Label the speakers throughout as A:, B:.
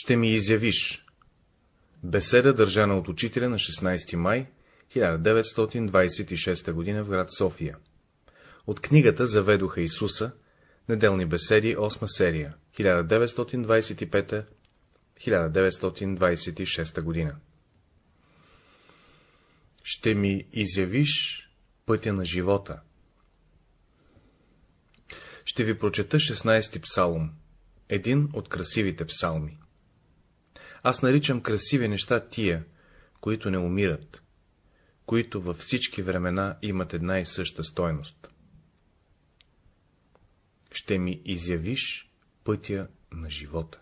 A: Ще ми изявиш. Беседа държана от учителя на 16 май 1926 г. в град София. От книгата Заведоха Исуса, неделни беседи, 8 серия, 1925-1926 година. Ще ми изявиш пътя на живота. Ще ви прочета 16-ти псалом, един от красивите псалми. Аз наричам красиви неща тия, които не умират, които във всички времена имат една и съща стойност. Ще ми изявиш пътя на живота.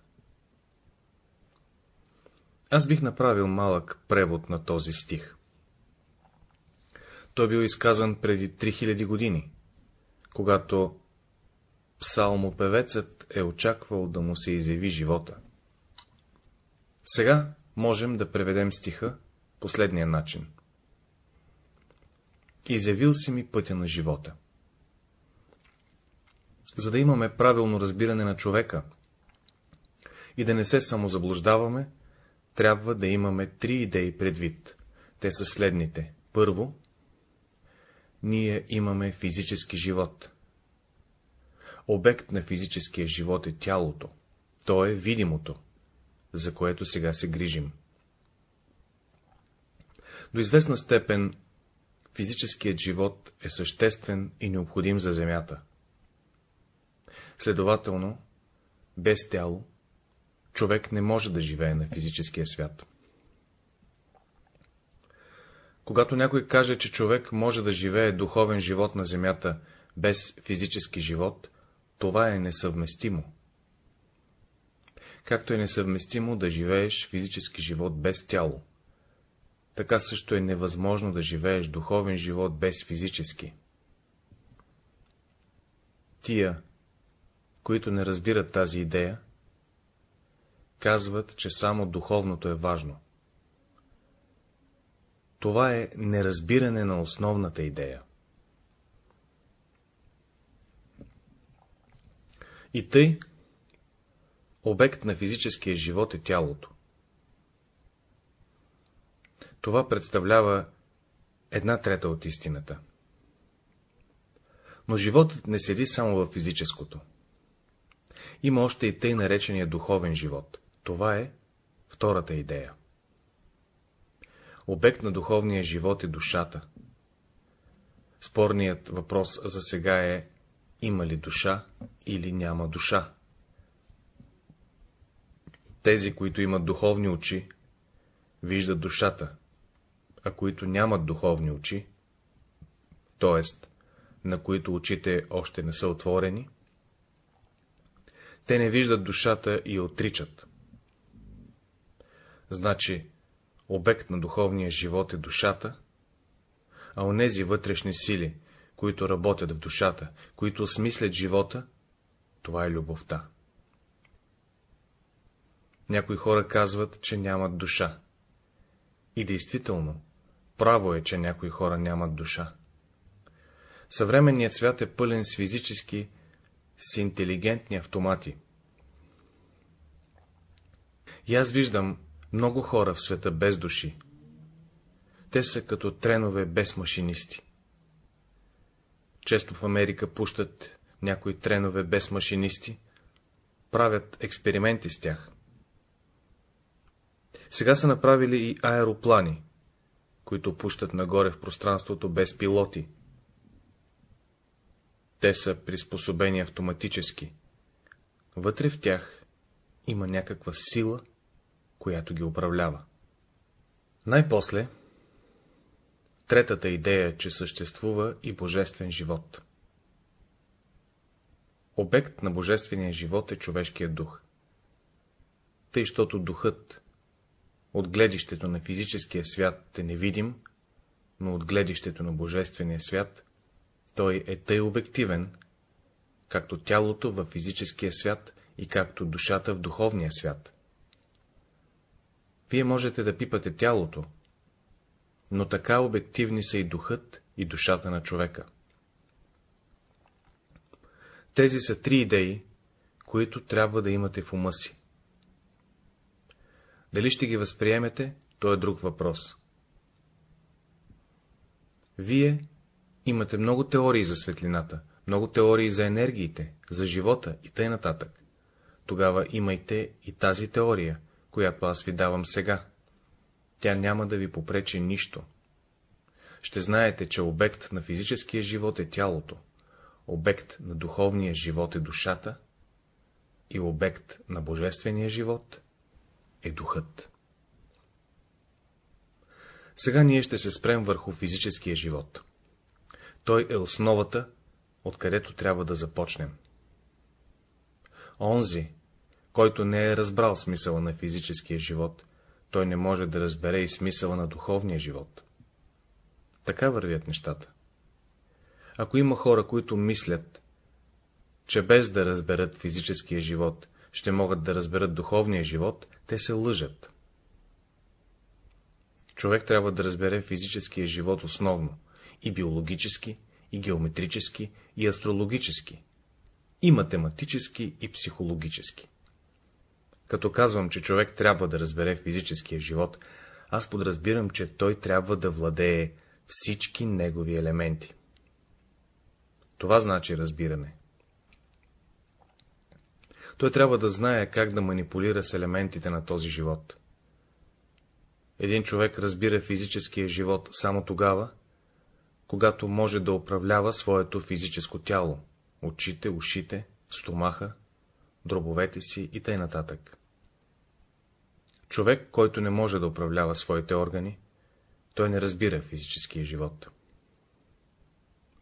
A: Аз бих направил малък превод на този стих. Той бил изказан преди 3000 години, когато псалмопевецът е очаквал да му се изяви живота. Сега можем да преведем стиха последния начин. Изявил си ми пътя на живота. За да имаме правилно разбиране на човека и да не се самозаблуждаваме, трябва да имаме три идеи предвид. Те са следните. Първо, ние имаме физически живот. Обект на физическия живот е тялото. То е видимото, за което сега се грижим. До известна степен физическият живот е съществен и необходим за Земята. Следователно, без тяло, човек не може да живее на физическия свят. Когато някой каже, че човек може да живее духовен живот на земята без физически живот, това е несъвместимо. Както е несъвместимо да живееш физически живот без тяло, така също е невъзможно да живееш духовен живот без физически. Тия, които не разбират тази идея, казват, че само духовното е важно. Това е неразбиране на основната идея. И тъй, обект на физическия живот е тялото. Това представлява една трета от истината. Но животът не седи само в физическото. Има още и тъй наречения духовен живот. Това е втората идея. Обект на духовния живот е душата. Спорният въпрос за сега е, има ли душа или няма душа. Тези, които имат духовни очи, виждат душата, а които нямат духовни очи, т.е. на които очите още не са отворени, те не виждат душата и отричат. Значи, обект на духовния живот е душата, а онези вътрешни сили, които работят в душата, които осмислят живота, това е любовта. Някои хора казват, че нямат душа. И действително, право е, че някои хора нямат душа. Съвременният свят е пълен с физически, с интелигентни автомати. И аз виждам много хора в света без души. Те са като тренове без машинисти. Често в Америка пущат някои тренове без машинисти, правят експерименти с тях. Сега са направили и аероплани, които пущат нагоре в пространството без пилоти. Те са приспособени автоматически. Вътре в тях има някаква сила, която ги управлява. Най-после, третата идея, че съществува и божествен живот. Обект на божествения живот е човешкият дух. Тъй, щото духът от гледището на физическия свят е невидим, но от гледището на божествения свят той е тъй обективен, както тялото в физическия свят и както душата в духовния свят. Вие можете да пипате тялото, но така обективни са и духът и душата на човека. Тези са три идеи, които трябва да имате в ума си. Дали ще ги възприемете, то е друг въпрос. Вие имате много теории за светлината, много теории за енергиите, за живота и тъй нататък. Тогава имайте и тази теория, която аз ви давам сега. Тя няма да ви попречи нищо. Ще знаете, че обект на физическия живот е тялото, обект на духовния живот е душата и обект на божествения живот е духът. Сега ние ще се спрем върху физическия живот. Той е основата, откъдето трябва да започнем. Онзи, който не е разбрал смисъла на физическия живот, той не може да разбере и смисъла на духовния живот. Така вървят нещата. Ако има хора, които мислят, че без да разберат физическия живот, ще могат да разберат духовния живот, те се лъжат. Човек трябва да разбере физическия живот основно, и биологически, и геометрически, и астрологически, и математически, и психологически. Като казвам, че човек трябва да разбере физическия живот, аз подразбирам, че той трябва да владее всички негови елементи. Това значи разбиране. Той трябва да знае как да манипулира с елементите на този живот. Един човек разбира физическия живот само тогава, когато може да управлява своето физическо тяло, очите, ушите, стомаха, дробовете си и т.н. Човек, който не може да управлява своите органи, той не разбира физическия живот.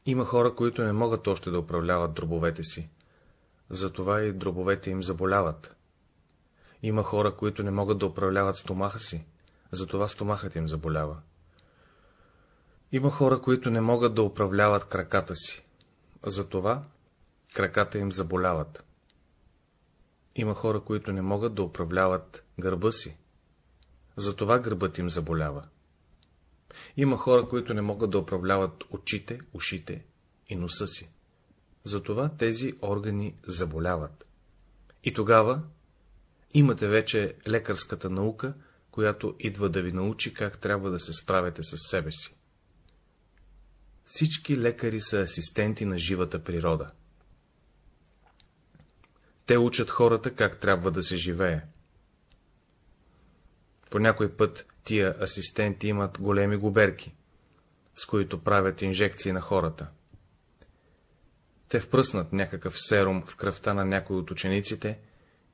A: Има хора, които не могат още да управляват дробовете си, затова и дробовете им заболяват. Има хора, които не могат да управляват стомаха си, затова стомахът им заболява. Има хора, които не могат да управляват краката си, затова краката им заболяват. Има хора, които не могат да управляват гърба си, затова гърбът им заболява. Има хора, които не могат да управляват очите, ушите и носа си. Затова тези органи заболяват. И тогава имате вече лекарската наука, която идва да ви научи как трябва да се справяте с себе си. Всички лекари са асистенти на живата природа. Те учат хората как трябва да се живее. По някой път тия асистенти имат големи губерки, с които правят инжекции на хората. Те впръснат някакъв серум в кръвта на някой от учениците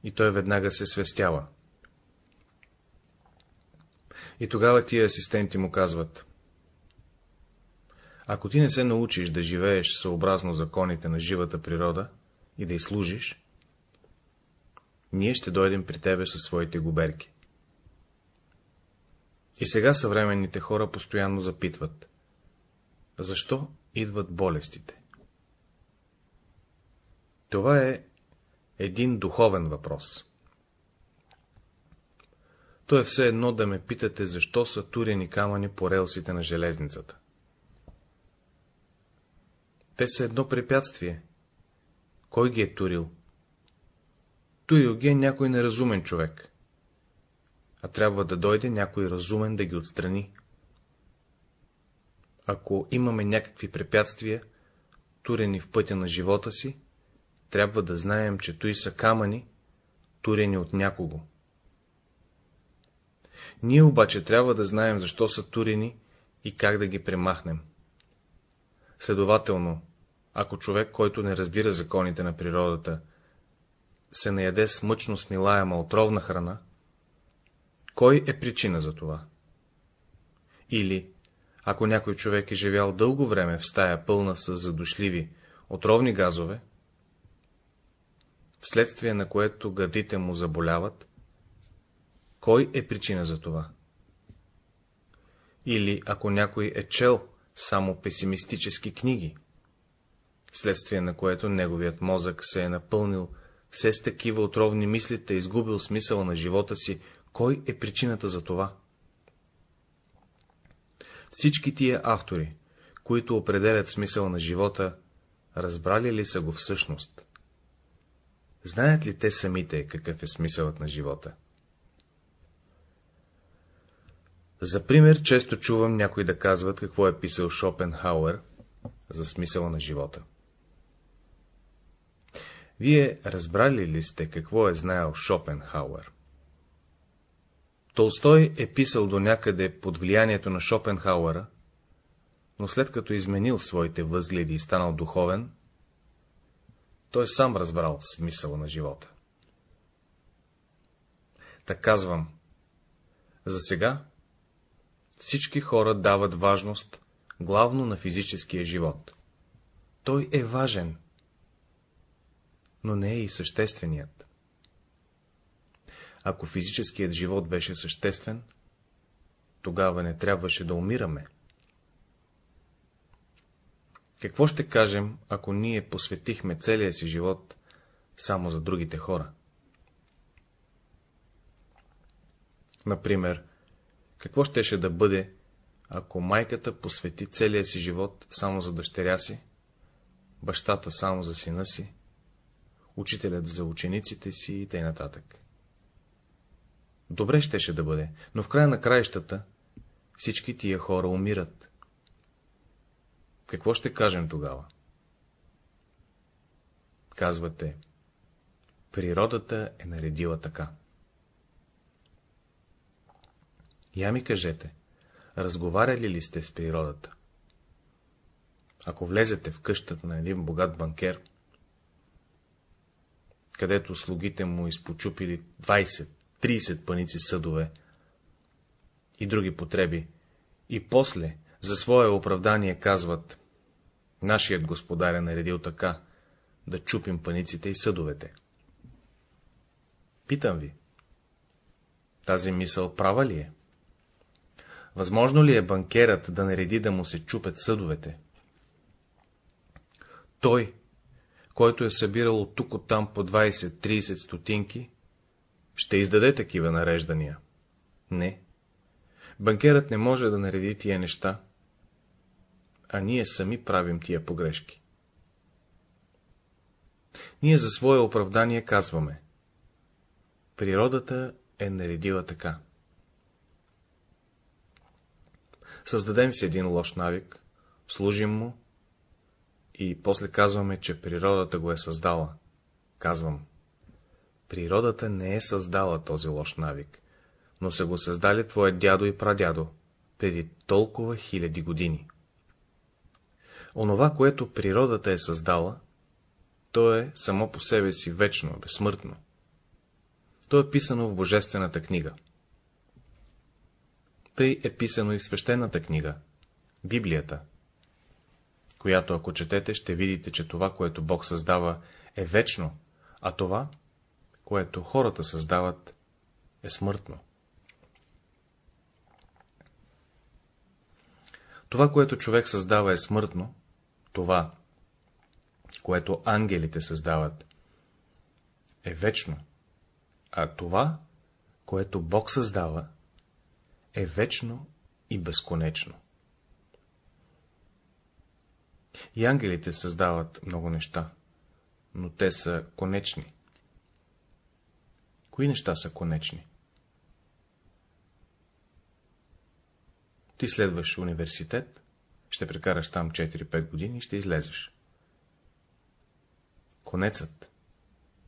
A: и той веднага се свестява. И тогава тия асистенти му казват Ако ти не се научиш да живееш съобразно законите на живата природа и да й служиш, ние ще дойдем при тебе със своите губерки. И сега съвременните хора постоянно запитват. Защо идват болестите? Това е един духовен въпрос. То е все едно да ме питате, защо са турени камъни по релсите на железницата. Те са едно препятствие. Кой ги е турил? Турил ги е някой неразумен човек а трябва да дойде някой разумен да ги отстрани. Ако имаме някакви препятствия, турени в пътя на живота си, трябва да знаем, че той са камъни, турени от някого. Ние обаче трябва да знаем, защо са турени и как да ги премахнем. Следователно, ако човек, който не разбира законите на природата, се наяде с мъчно смилаема отровна храна, кой е причина за това? Или, ако някой човек е живял дълго време в стая пълна с задушливи, отровни газове, вследствие на което гърдите му заболяват, кой е причина за това? Или ако някой е чел само песимистически книги, вследствие на което неговият мозък се е напълнил все с такива отровни мисли, е изгубил смисъла на живота си, кой е причината за това? Всички тия автори, които определят смисъл на живота, разбрали ли са го всъщност? Знаят ли те самите какъв е смисълът на живота? За пример, често чувам някой да казват какво е писал Шопенхауер за смисъла на живота. Вие разбрали ли сте какво е знаел Шопенхауер? Толстой е писал до някъде под влиянието на Шопенхауера, но след като изменил своите възгледи и станал духовен, той сам разбрал смисъла на живота. Така казвам, за сега всички хора дават важност главно на физическия живот. Той е важен, но не е и същественият. Ако физическият живот беше съществен, тогава не трябваше да умираме. Какво ще кажем, ако ние посветихме целия си живот само за другите хора? Например, какво щеше да бъде, ако майката посвети целия си живот само за дъщеря си, бащата само за сина си, учителят за учениците си и т.н. Добре щеше да бъде, но в края на краищата всички тия хора умират. Какво ще кажем тогава? Казвате, природата е наредила така. Я ми кажете, разговаряли ли сте с природата? Ако влезете в къщата на един богат банкер, където слугите му изпочупили 20-30 паници съдове и други потреби, и после, за свое оправдание, казват, нашият господар е наредил така, да чупим паниците и съдовете. Питам ви, тази мисъл права ли е? Възможно ли е банкерът да нареди да му се чупят съдовете? Той, който е събирал от тук оттам по 20-30 стотинки, ще издаде такива нареждания. Не. Банкерът не може да нареди тия неща, а ние сами правим тия погрешки. Ние за свое оправдание казваме. Природата е наредила така. Създадем си един лош навик, служим му и после казваме, че природата го е създала. Казвам, природата не е създала този лош навик, но са го създали твое дядо и прадядо, преди толкова хиляди години. Онова, което природата е създала, то е само по себе си вечно, безсмъртно. То е писано в Божествената книга. Тъй е писано и в свещената книга, Библията, която ако четете, ще видите, че това, което Бог създава, е вечно, а това, което хората създават, е смъртно. Това, което човек създава, е смъртно, това, което ангелите създават, е вечно, а това, което Бог създава, е вечно и безконечно. И ангелите създават много неща, но те са конечни. Кои неща са конечни? Ти следваш университет, ще прекараш там 4-5 години и ще излезеш. Конецът,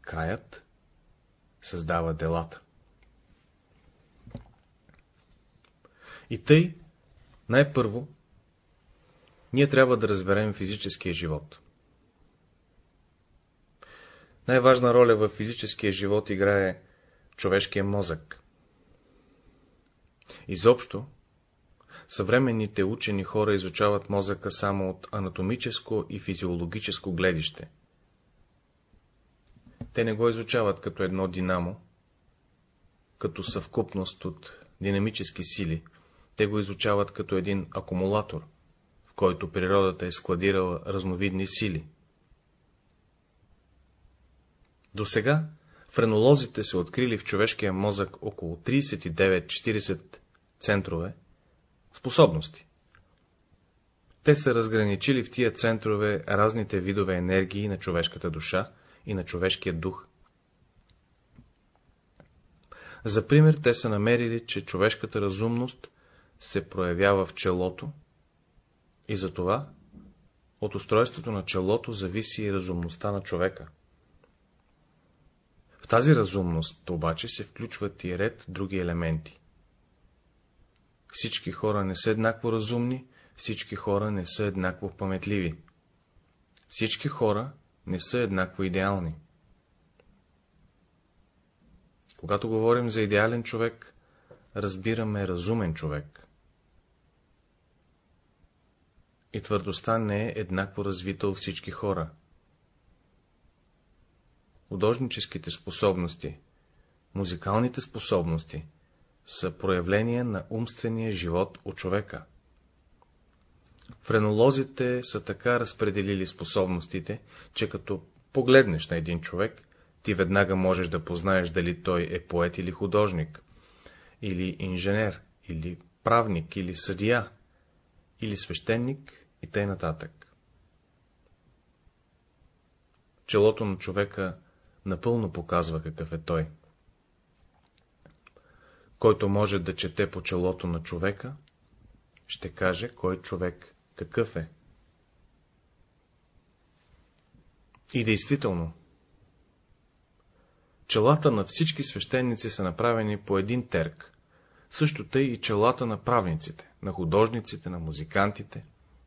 A: краят, създава делата. И тъй, най-първо, ние трябва да разберем физическия живот. Най-важна роля в физическия живот играе човешкия мозък. Изобщо, съвременните учени хора изучават мозъка само от анатомическо и физиологическо гледище. Те не го изучават като едно динамо, като съвкупност от динамически сили, те го изучават като един акумулатор, в който природата е складирала разновидни сили. До сега френолозите са открили в човешкия мозък около 39-40 центрове способности. Те са разграничили в тия центрове разните видове енергии на човешката душа и на човешкия дух. За пример те са намерили, че човешката разумност се проявява в челото и затова от устройството на челото зависи и разумността на човека. В тази разумност обаче се включват и ред други елементи. Всички хора не са еднакво разумни, всички хора не са еднакво паметливи. Всички хора не са еднакво идеални. Когато говорим за идеален човек, разбираме разумен човек. И твърдостта не е еднакво развита у всички хора. Художническите способности, музикалните способности са проявления на умствения живот у човека. Френолозите са така разпределили способностите, че като погледнеш на един човек, ти веднага можеш да познаеш дали той е поет или художник, или инженер, или правник, или съдия, или свещеник и тъй нататък. Челото на човека напълно показва какъв е той. Който може да чете по челото на човека, ще каже кой човек какъв е. И действително, челата на всички свещеници са направени по един терк, също тъй и челата на правниците, на художниците, на музикантите,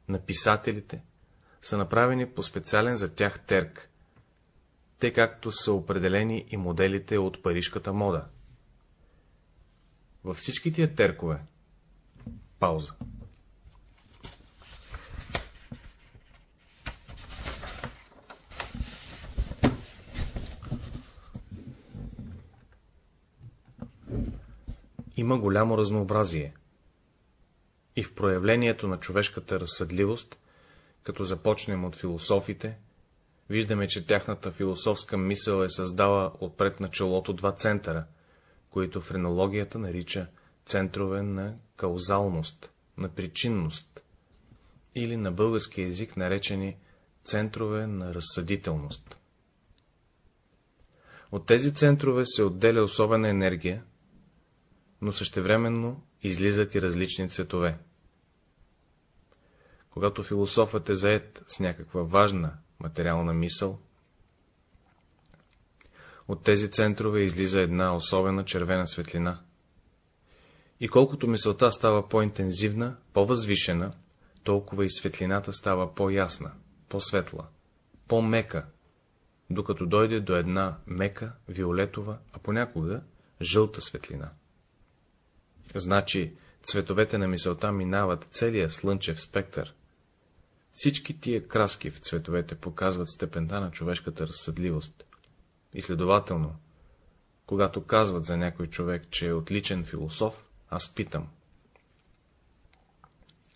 A: на писателите, са направени по специален за тях терк, те както са определени и моделите от парижката мода. Във всички тия теркове. Пауза. Има голямо разнообразие. И в проявлението на човешката разсъдливост, като започнем от философите, виждаме, че тяхната философска мисъл е създала отпред на челото два центъра, които френологията нарича центрове на каузалност, на причинност, или на български език наречени центрове на разсъдителност. От тези центрове се отделя особена енергия, но същевременно излизат и различни цветове. Когато философът е заед с някаква важна материална мисъл, от тези центрове излиза една особена червена светлина. И колкото мисълта става по-интензивна, по-възвишена, толкова и светлината става по-ясна, по-светла, по-мека, докато дойде до една мека, виолетова, а понякога жълта светлина. Значи, цветовете на мисълта минават целия слънчев спектър. Всички тия краски в цветовете показват степента на човешката разсъдливост. И следователно, когато казват за някой човек, че е отличен философ, аз питам.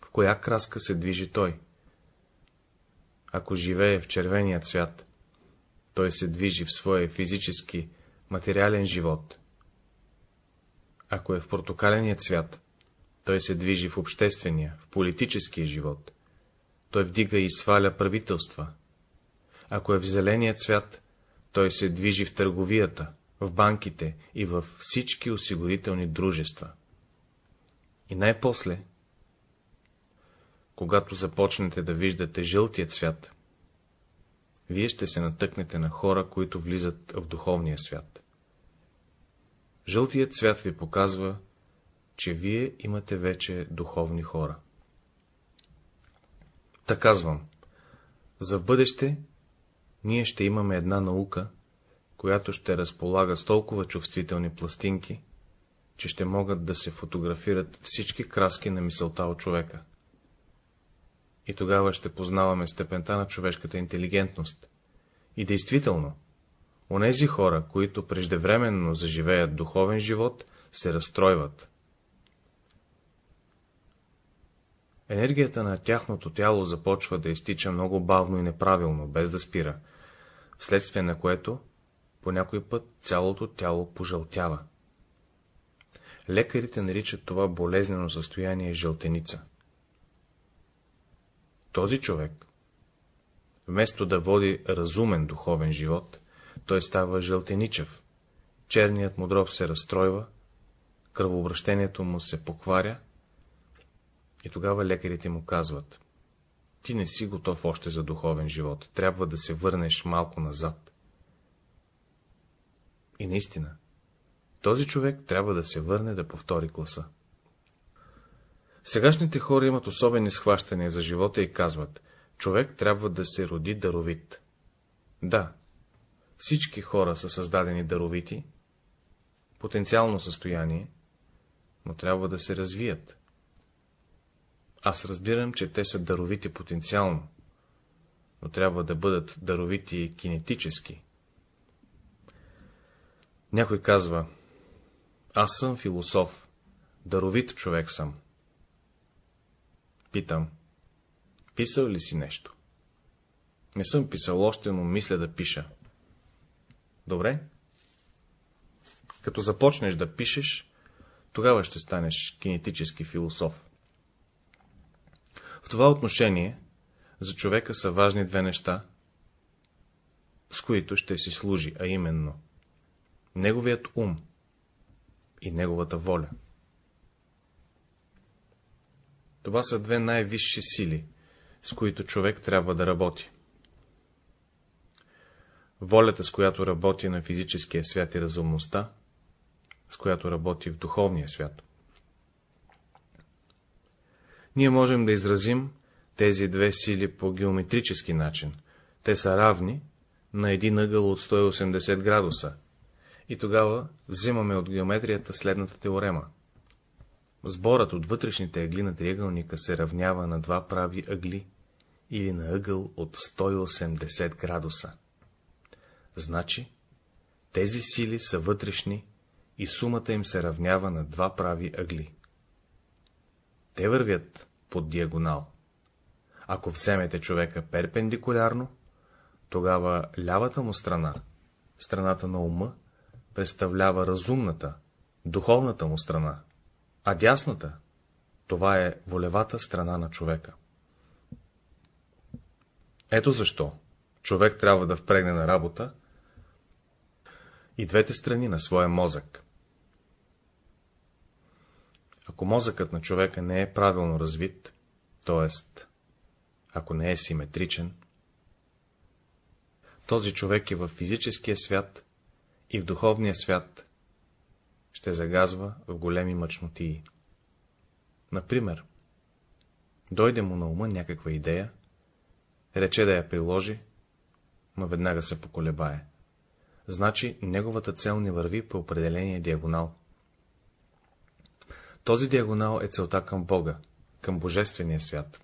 A: В коя краска се движи той? Ако живее в червения цвят, той се движи в своя физически, материален живот, ако е в портокаления цвят, той се движи в обществения, в политическия живот. Той вдига и сваля правителства. Ако е в зеления цвят, той се движи в търговията, в банките и в всички осигурителни дружества. И най-после, когато започнете да виждате жълтия цвят, вие ще се натъкнете на хора, които влизат в духовния свят. Жълтият цвят ви показва, че вие имате вече духовни хора. Та казвам, за бъдеще ние ще имаме една наука, която ще разполага с толкова чувствителни пластинки, че ще могат да се фотографират всички краски на мисълта от човека. И тогава ще познаваме степента на човешката интелигентност. И действително, Онези хора, които преждевременно заживеят духовен живот, се разстройват. Енергията на тяхното тяло започва да изтича много бавно и неправилно, без да спира, вследствие на което по някой път цялото тяло пожълтява. Лекарите наричат това болезнено състояние жълтеница. Този човек, вместо да води разумен духовен живот, той става жълтеничев, черният му дроб се разстройва, кръвообращението му се покваря, И тогава лекарите му казват, ти не си готов още за духовен живот, трябва да се върнеш малко назад. И наистина, този човек трябва да се върне да повтори класа. Сегашните хора имат особени схващания за живота и казват, човек трябва да се роди даровит. Да, всички хора са създадени даровити, потенциално състояние, но трябва да се развият. Аз разбирам, че те са даровити потенциално, но трябва да бъдат даровити кинетически. Някой казва, аз съм философ, даровит човек съм. Питам, писал ли си нещо? Не съм писал още, но мисля да пиша. Добре? Като започнеш да пишеш, тогава ще станеш кинетически философ. Това отношение за човека са важни две неща, с които ще си служи, а именно неговият ум и неговата воля. Това са две най-висши сили, с които човек трябва да работи. Волята, с която работи на физическия свят и разумността, с която работи в духовния свят. Ние можем да изразим тези две сили по геометрически начин. Те са равни на един ъгъл от 180 градуса. И тогава взимаме от геометрията следната теорема. Сборът от вътрешните ъгли на триъгълника се равнява на два прави ъгли или на ъгъл от 180 градуса. Значи, тези сили са вътрешни и сумата им се равнява на два прави ъгли. Те вървят под диагонал. Ако вземете човека перпендикулярно, тогава лявата му страна, страната на ума, представлява разумната, духовната му страна, а дясната, това е волевата страна на човека. Ето защо човек трябва да впрегне на работа и двете страни на своя мозък. Ако мозъкът на човека не е правилно развит, т.е. ако не е симетричен, този човек е в физическия свят и в духовния свят ще загазва в големи мъчнотии. Например, дойде му на ума някаква идея, рече да я приложи, но веднага се поколебае. Значи неговата цел не върви по определения диагонал. Този диагонал е целта към Бога, към Божествения свят.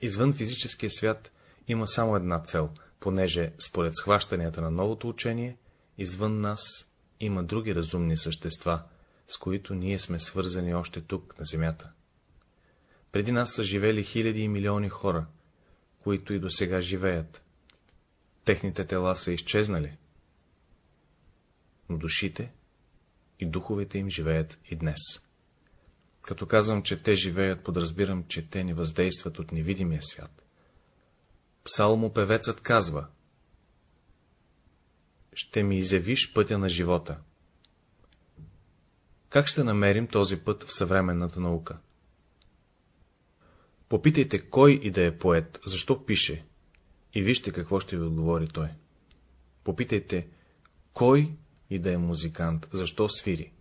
A: Извън физическия свят има само една цел, понеже, според схващанията на новото учение, извън нас има други разумни същества, с които ние сме свързани още тук, на земята. Преди нас са живели хиляди и милиони хора, които и до сега живеят. Техните тела са изчезнали, но душите и духовете им живеят и днес. Като казвам, че те живеят, подразбирам, че те ни въздействат от невидимия свят. Псалмопевецът казва Ще ми изявиш пътя на живота. Как ще намерим този път в съвременната наука? Попитайте кой и да е поет, защо пише, и вижте какво ще ви отговори той. Попитайте кой и да е музикант, защо свири.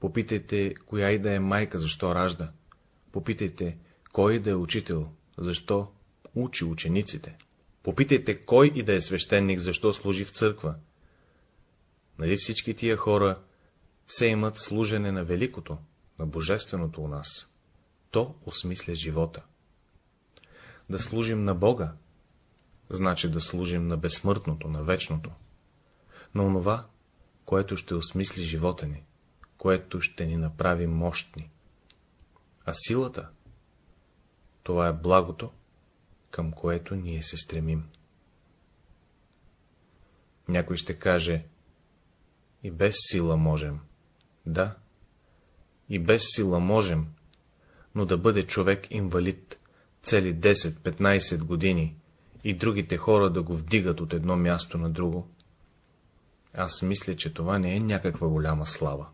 A: Попитайте, коя и да е майка, защо ражда. Попитайте, кой да е учител, защо учи учениците. Попитайте, кой и да е свещеник, защо служи в църква. Нали всички тия хора все имат служене на великото, на божественото у нас. То осмисля живота. Да служим на Бога, значи да служим на безсмъртното, на вечното, на онова, което ще осмисли живота ни което ще ни направи мощни. А силата, това е благото, към което ние се стремим. Някой ще каже, и без сила можем. Да, и без сила можем, но да бъде човек инвалид цели 10-15 години и другите хора да го вдигат от едно място на друго, аз мисля, че това не е някаква голяма слава.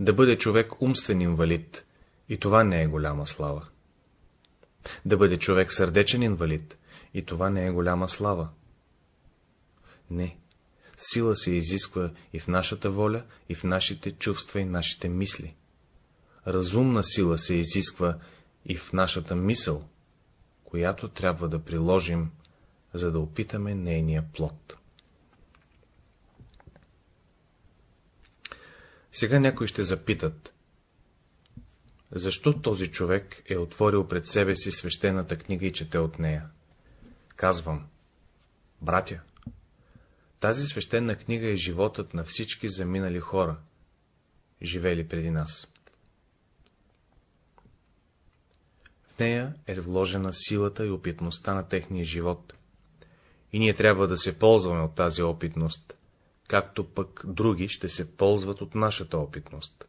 A: Да бъде човек умствен инвалид, и това не е голяма слава. Да бъде човек сърдечен инвалид, и това не е голяма слава. Не, сила се изисква и в нашата воля, и в нашите чувства и нашите мисли. Разумна сила се изисква и в нашата мисъл, която трябва да приложим, за да опитаме нейния плод. Сега някои ще запитат, защо този човек е отворил пред себе си свещената книга и чете от нея? Казвам, братя, тази свещена книга е животът на всички заминали хора, живели преди нас. В нея е вложена силата и опитността на техния живот. И ние трябва да се ползваме от тази опитност, както пък други ще се ползват от нашата опитност.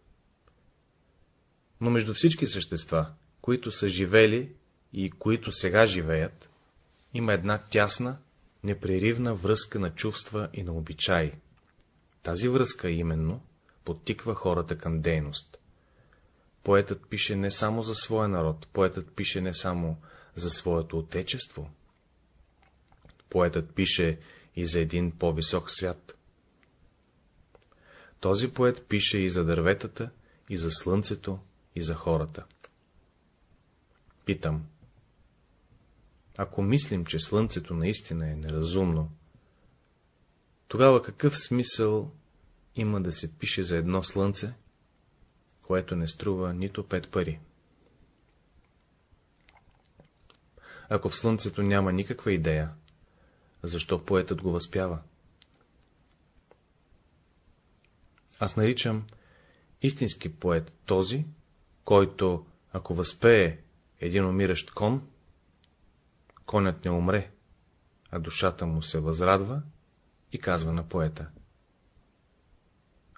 A: Но между всички същества, които са живели и които сега живеят, има една тясна, непреривна връзка на чувства и на обичаи. Тази връзка именно подтиква хората към дейност. Поетът пише не само за своя народ, поетът пише не само за своето отечество. Поетът пише и за един по-висок свят. Този поет пише и за дърветата, и за слънцето, и за хората. Питам. Ако мислим, че слънцето наистина е неразумно, тогава какъв смисъл има да се пише за едно слънце, което не струва нито пет пари? Ако в слънцето няма никаква идея, защо поетът го възпява? Аз наричам истински поет този, който, ако възпее един умиращ кон, конят не умре, а душата му се възрадва и казва на поета.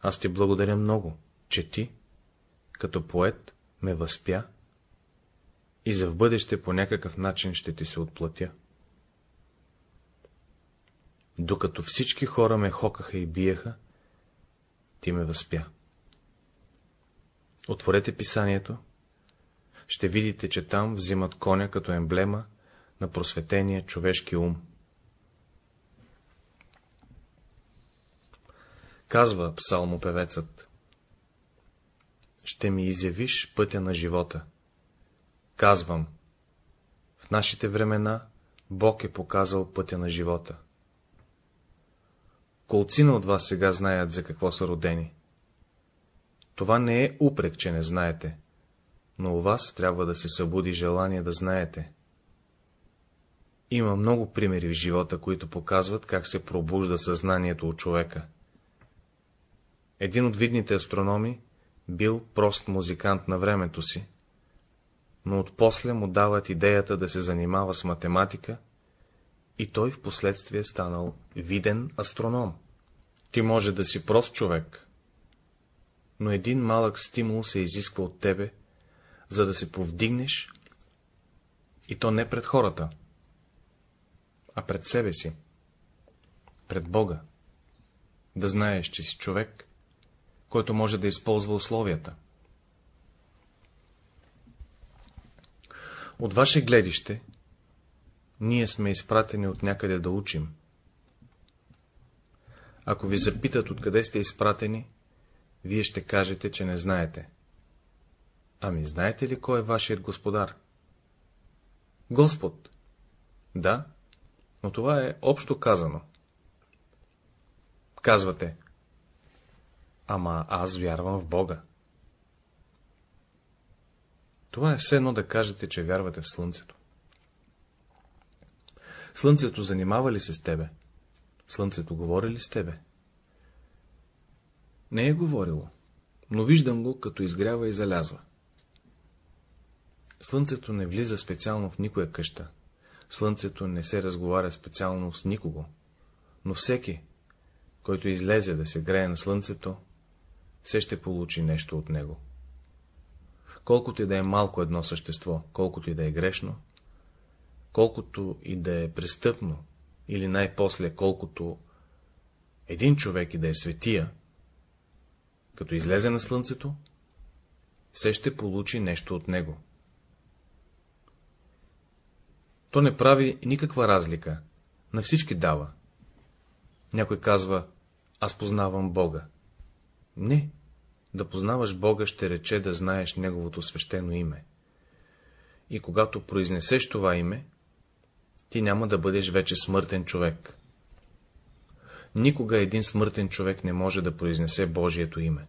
A: Аз ти благодаря много, че ти, като поет, ме възпя и за в бъдеще по някакъв начин ще ти се отплатя. Докато всички хора ме хокаха и биеха, ти ме възпя. Отворете писанието, ще видите, че там взимат коня като емблема на просветения човешки ум. Казва псалмопевецът. Ще ми изявиш пътя на живота. Казвам. В нашите времена Бог е показал пътя на живота. Колцина от вас сега знаят за какво са родени. Това не е упрек, че не знаете, но у вас трябва да се събуди желание да знаете. Има много примери в живота, които показват как се пробужда съзнанието от човека. Един от видните астрономи бил прост музикант на времето си, но отпосле му дават идеята да се занимава с математика и той в последствие станал виден астроном. Ти може да си прост човек, но един малък стимул се изисква от тебе, за да се повдигнеш, и то не пред хората, а пред себе си, пред Бога, да знаеш, че си човек, който може да използва условията. От ваше гледище, ние сме изпратени от някъде да учим. Ако ви запитат откъде сте изпратени, вие ще кажете, че не знаете. Ами знаете ли кой е вашият господар? Господ. Да, но това е общо казано. Казвате. Ама аз вярвам в Бога. Това е все едно да кажете, че вярвате в Слънцето. Слънцето занимава ли се с тебе? Слънцето говори ли с тебе? Не е говорило, но виждам го, като изгрява и залязва. Слънцето не влиза специално в никоя къща. Слънцето не се разговаря специално с никого. Но всеки, който излезе да се грее на слънцето, все ще получи нещо от него. Колкото и да е малко едно същество, колкото и да е грешно, колкото и да е престъпно, или най-после колкото един човек и да е светия, като излезе на слънцето, все ще получи нещо от него. То не прави никаква разлика, на всички дава. Някой казва, аз познавам Бога. Не, да познаваш Бога ще рече да знаеш Неговото свещено име. И когато произнесеш това име, ти няма да бъдеш вече смъртен човек. Никога един смъртен човек не може да произнесе Божието име.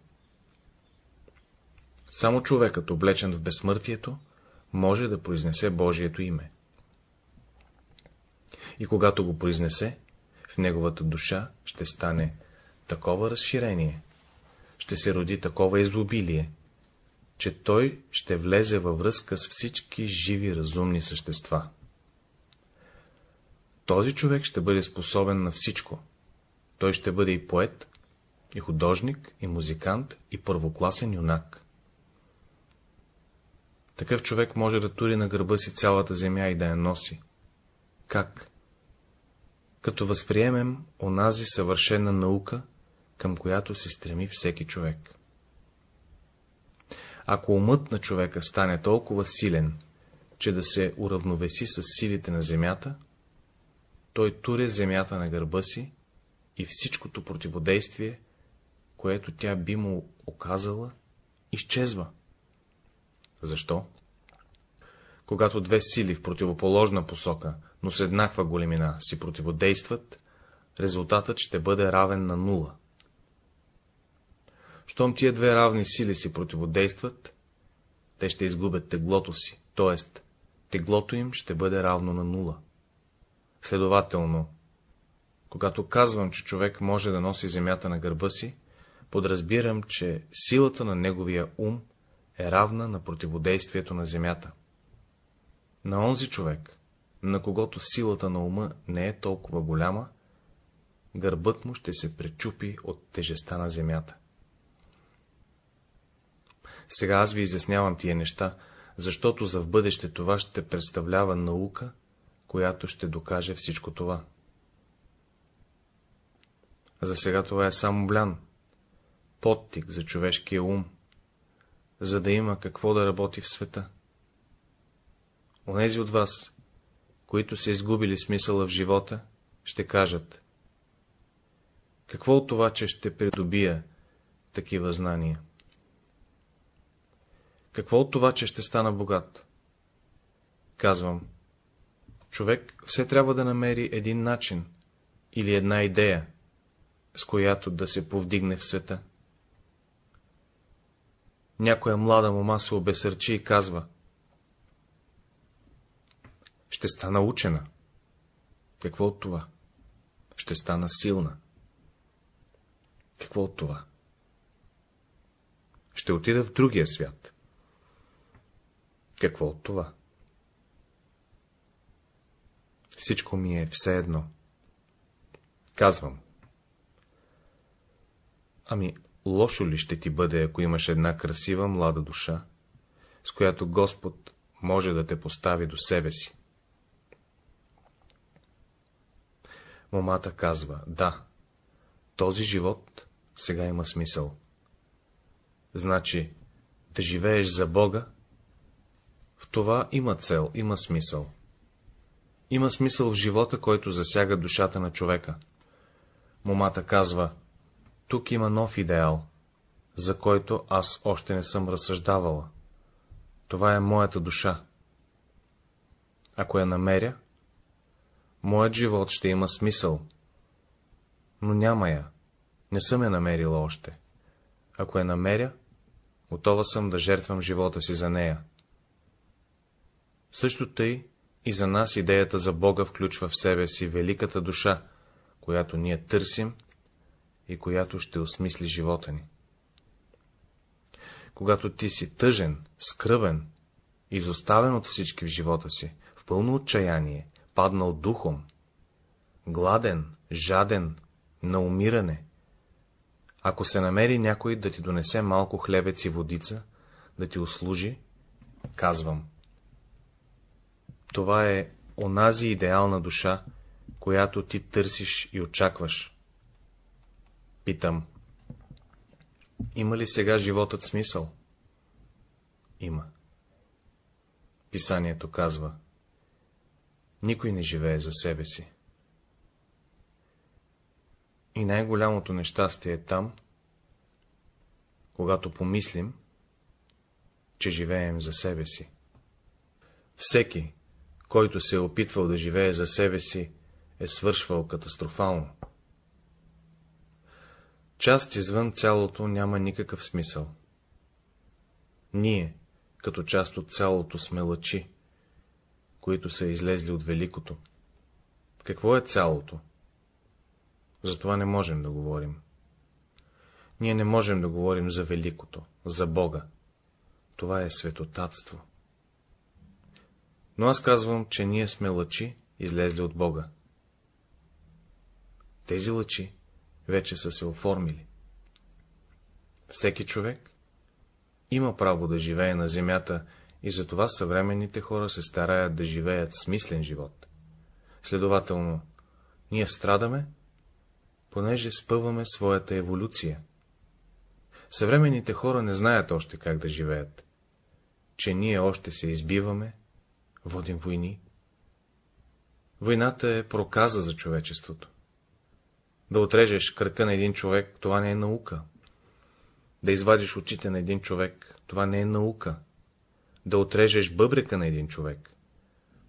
A: Само човекът, облечен в безсмъртието, може да произнесе Божието име. И когато го произнесе, в неговата душа ще стане такова разширение, ще се роди такова изобилие, че той ще влезе във връзка с всички живи разумни същества. Този човек ще бъде способен на всичко. Той ще бъде и поет, и художник, и музикант, и първокласен юнак. Такъв човек може да тури на гърба си цялата земя и да я носи. Как? Като възприемем онази съвършена наука, към която се стреми всеки човек. Ако умът на човека стане толкова силен, че да се уравновеси с силите на земята, той туре земята на гърба си и всичкото противодействие, което тя би му оказала, изчезва. Защо? Когато две сили в противоположна посока, но с еднаква големина, си противодействат, резултатът ще бъде равен на нула. Щом тия две равни сили си противодействат, те ще изгубят теглото си, т.е. теглото им ще бъде равно на нула. Следователно, когато казвам, че човек може да носи земята на гърба си, подразбирам, че силата на неговия ум е равна на противодействието на земята. На онзи човек, на когото силата на ума не е толкова голяма, гърбът му ще се пречупи от тежеста на земята. Сега аз ви изяснявам тия неща, защото за в бъдеще това ще представлява наука, която ще докаже всичко това. За сега това е само блян, подтик за човешкия ум, за да има какво да работи в света. Онези от вас, които са изгубили смисъла в живота, ще кажат, какво от това, че ще придобия такива знания? Какво от това, че ще стана богат? Казвам, човек все трябва да намери един начин или една идея, с която да се повдигне в света. Някоя млада мома се обесърчи и казва Ще стана учена. Какво от това? Ще стана силна. Какво от това? Ще отида в другия свят. Какво от това? Всичко ми е все едно. Казвам. Ами, лошо ли ще ти бъде, ако имаш една красива млада душа, с която Господ може да те постави до себе си? Момата казва, да, този живот сега има смисъл. Значи, да живееш за Бога, в това има цел, има смисъл. Има смисъл в живота, който засяга душата на човека. Момата казва, тук има нов идеал, за който аз още не съм разсъждавала. Това е моята душа. Ако я намеря, моят живот ще има смисъл. Но няма я, не съм я намерила още. Ако я намеря, готова съм да жертвам живота си за нея. Също тъй и за нас идеята за Бога включва в себе си великата душа, която ние търсим и която ще осмисли живота ни. Когато ти си тъжен, скръбен, изоставен от всички в живота си, в пълно отчаяние, паднал духом, гладен, жаден, на умиране, ако се намери някой да ти донесе малко хлебец и водица, да ти услужи, казвам, това е онази идеална душа, която ти търсиш и очакваш. Питам.
B: Има ли сега животът смисъл? Има. Писанието казва, никой не живее за себе си. И най-голямото нещастие е там, когато помислим, че живеем за себе си. Всеки, който се е опитвал да живее за себе си, е свършвал катастрофално. Част извън цялото няма никакъв смисъл. Ние, като част от цялото, сме лъчи, които са излезли от великото. Какво е цялото? За това не можем да говорим. Ние не можем да говорим за великото, за Бога. Това е светотатство. Но аз казвам, че ние сме лъчи, излезли от Бога. Тези лъчи вече са се оформили. Всеки човек има право да живее на земята и затова съвременните хора се стараят да живеят смислен живот. Следователно, ние страдаме, понеже спъваме своята еволюция. Съвременните хора не знаят още как да живеят, че ние още се избиваме, водим войни. Войната е проказа за човечеството. Да отрежеш кръка на един човек, това не е наука. Да извадиш очите на един човек, това не е наука. Да отрежеш бъбрека на един човек,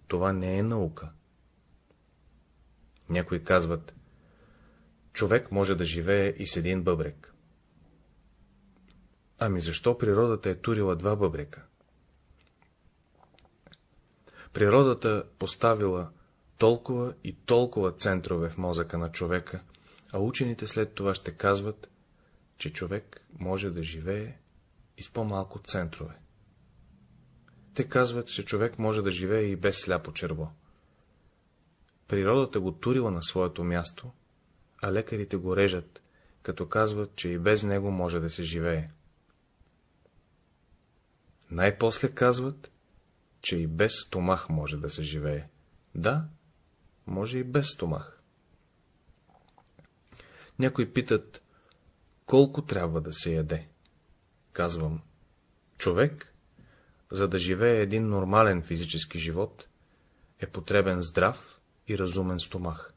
B: това не е наука. Някои казват, човек може да живее и с един бъбрек. Ами защо природата е турила два бъбрека? Природата поставила толкова и толкова центрове в мозъка на човека, а учените след това ще казват, че човек може да живее и с по-малко центрове. Те казват, че човек може да живее и без сляпо черво. Природата го турила на своето място, а лекарите го режат, като казват, че и без него може да се живее. Най-после казват, че и без стомах може да се живее. Да, може и без стомах. Някои питат, колко трябва да се яде. Казвам, човек, за да живее един нормален физически живот, е потребен здрав и разумен стомах.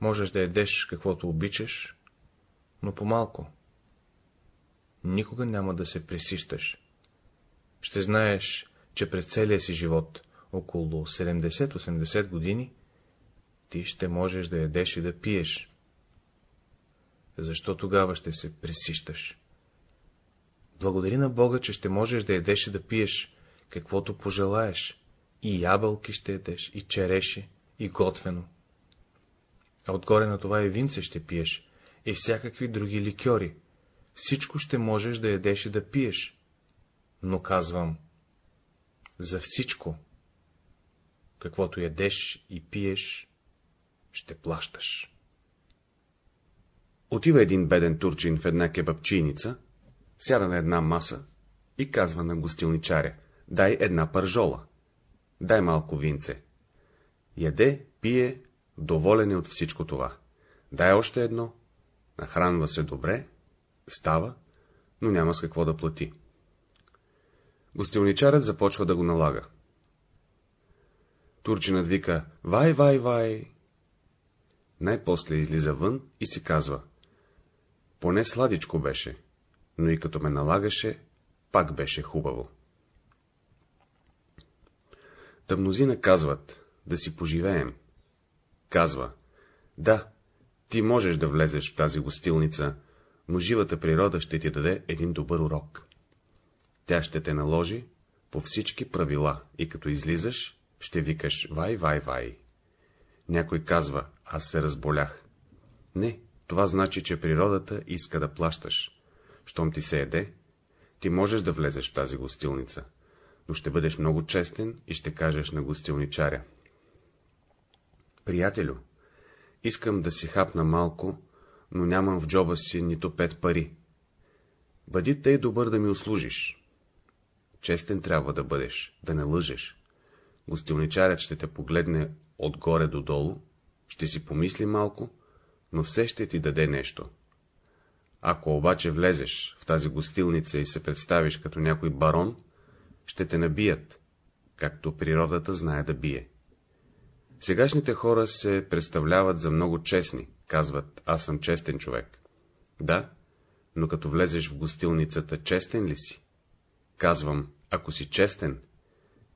B: Можеш да едеш каквото обичаш, но по-малко. Никога няма да се пресищаш. Ще знаеш, че през целия си живот, около 70-80 години, ти ще можеш да едеш и да пиеш. Защо тогава ще се пресищаш? Благодари на Бога, че ще можеш да едеш и да пиеш, каквото пожелаеш. И ябълки ще едеш, и череши, и готвено. А отгоре на това и винце ще пиеш, и всякакви други ликьори. Всичко ще можеш да едеш и да пиеш. Но казвам, за всичко, каквото ядеш и пиеш, ще плащаш.
A: Отива един беден турчин в една кебапчийница, сяда на една маса и казва на гостилничаря, дай една пържола, дай малко винце. Яде, пие, доволен е от всичко това. Дай още едно, нахранва се добре, става, но няма с какво да плати. Гостилничарът започва да го налага. Турчинът вика «Вай, вай, вай!» Най-после излиза вън и си казва «Поне сладичко беше, но и като ме налагаше, пак беше хубаво». Та мнозина казват да си поживеем. Казва «Да, ти можеш да влезеш в тази гостилница, но живата природа ще ти даде един добър урок. Тя ще те наложи по всички правила и като излизаш, ще викаш вай, вай, вай. Някой казва, аз се разболях. Не, това значи, че природата иска да плащаш. Щом ти се еде, ти можеш да влезеш в тази гостилница, но ще бъдеш много честен и ще кажеш на гостилничаря. Приятелю, искам да си хапна малко, но нямам в джоба си нито пет пари. Бъди тъй добър да ми услужиш. Честен трябва да бъдеш, да не лъжеш. Гостилничарят ще те погледне отгоре до долу, ще си помисли малко, но все ще ти даде нещо. Ако обаче влезеш в тази гостилница и се представиш като някой барон, ще те набият, както природата знае да бие. Сегашните хора се представляват за много честни, казват, аз съм честен човек. Да, но като влезеш в гостилницата, честен ли си? Казвам, ако си честен,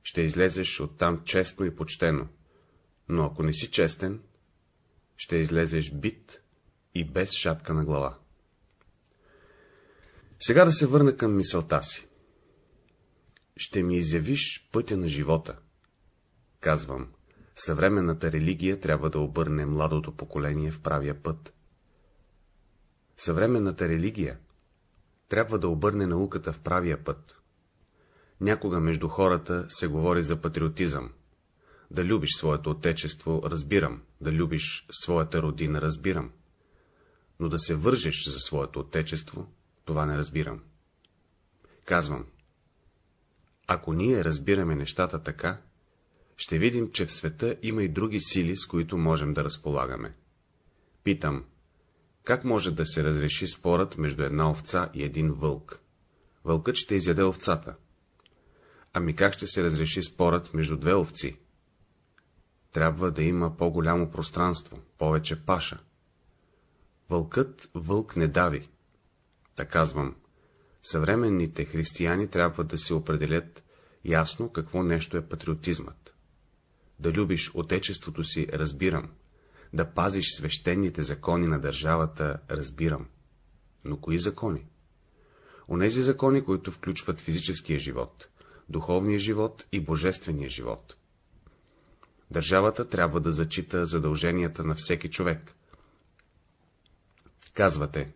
A: ще излезеш оттам честно и почтено, но ако не си честен, ще излезеш бит и без шапка на глава. Сега да се върна към мисълта си. Ще ми изявиш пътя на живота. Казвам, съвременната религия трябва да обърне младото поколение в правия път. Съвременната религия трябва да обърне науката в правия път. Някога между хората се говори за патриотизъм. Да любиш своето отечество, разбирам, да любиш своята родина, разбирам. Но да се вържеш за своето отечество, това не разбирам. Казвам, ако ние разбираме нещата така, ще видим, че в света има и други сили, с които можем да разполагаме. Питам, как може да се разреши спорът между една овца и един вълк? Вълкът ще изяде овцата. Ами как ще се разреши спорът между две овци? Трябва да има по-голямо пространство, повече паша. Вълкът вълк не дави. Та казвам, съвременните християни трябва да се определят ясно какво нещо е патриотизмът. Да любиш отечеството си, разбирам. Да пазиш свещените закони на държавата, разбирам. Но кои закони? Онези закони, които включват физическия живот, духовния живот и божествения живот. Държавата трябва да зачита задълженията на всеки човек. Казвате,